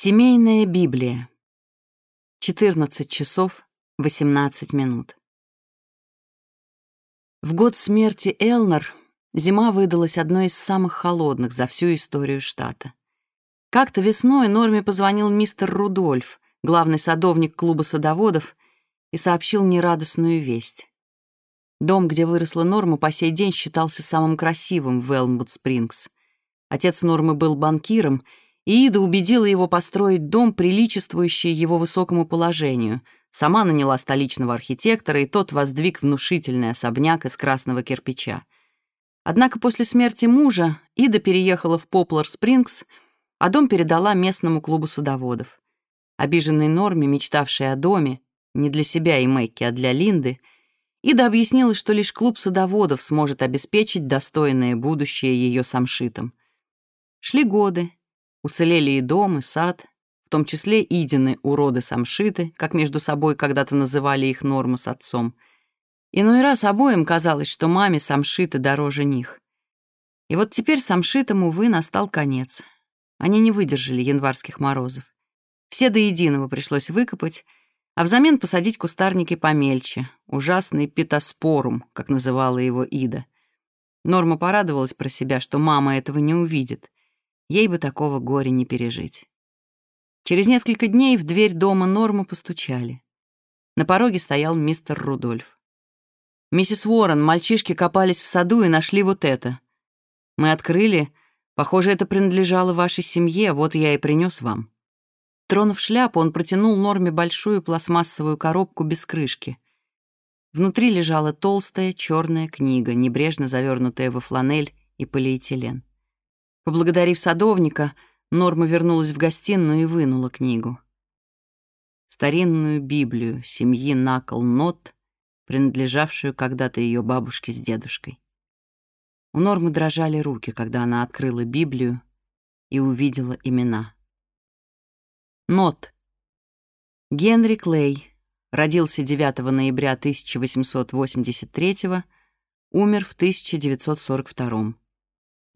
Семейная Библия. 14 часов 18 минут. В год смерти Элнер зима выдалась одной из самых холодных за всю историю штата. Как-то весной Норме позвонил мистер Рудольф, главный садовник клуба садоводов, и сообщил нерадостную весть. Дом, где выросла Норма, по сей день считался самым красивым в Элмвуд-Спрингс. Отец Нормы был банкиром — Ида убедила его построить дом, приличествующий его высокому положению. Сама наняла столичного архитектора, и тот воздвиг внушительный особняк из красного кирпича. Однако после смерти мужа Ида переехала в Поплар-Спрингс, а дом передала местному клубу судоводов. Обиженной Норме, мечтавшей о доме, не для себя и Мэкки, а для Линды, Ида объяснила, что лишь клуб судоводов сможет обеспечить достойное будущее ее самшитом. Шли годы, Уцелели и дом, и сад, в том числе Идины, уроды самшиты, как между собой когда-то называли их Норма с отцом. Иной ну раз обоим казалось, что маме самшиты дороже них. И вот теперь самшитам, увы, настал конец. Они не выдержали январских морозов. Все до единого пришлось выкопать, а взамен посадить кустарники помельче, ужасный питоспорум, как называла его Ида. Норма порадовалась про себя, что мама этого не увидит. Ей бы такого горя не пережить. Через несколько дней в дверь дома Нормы постучали. На пороге стоял мистер Рудольф. «Миссис Уоррен, мальчишки копались в саду и нашли вот это. Мы открыли. Похоже, это принадлежало вашей семье, вот я и принес вам». Тронув шляпу, он протянул Норме большую пластмассовую коробку без крышки. Внутри лежала толстая черная книга, небрежно завернутая во фланель и полиэтилен. Поблагодарив садовника, Норма вернулась в гостиную и вынула книгу. Старинную Библию семьи Накл-Нот, принадлежавшую когда-то ее бабушке с дедушкой. У Нормы дрожали руки, когда она открыла Библию и увидела имена. Нот. Генри Клей. Родился 9 ноября 1883 умер в 1942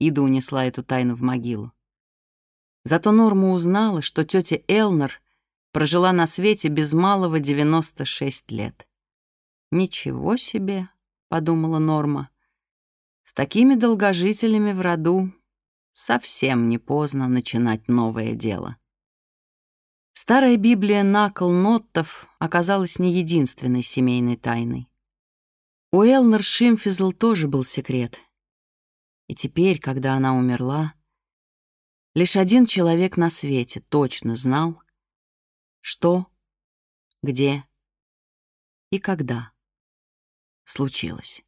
Ида унесла эту тайну в могилу. Зато Норма узнала, что тетя Элнер прожила на свете без малого 96 лет. «Ничего себе!» — подумала Норма. «С такими долгожителями в роду совсем не поздно начинать новое дело». Старая Библия Накл Ноттов оказалась не единственной семейной тайной. У Элнер Шимфизл тоже был секрет, И теперь, когда она умерла, лишь один человек на свете точно знал, что, где и когда случилось.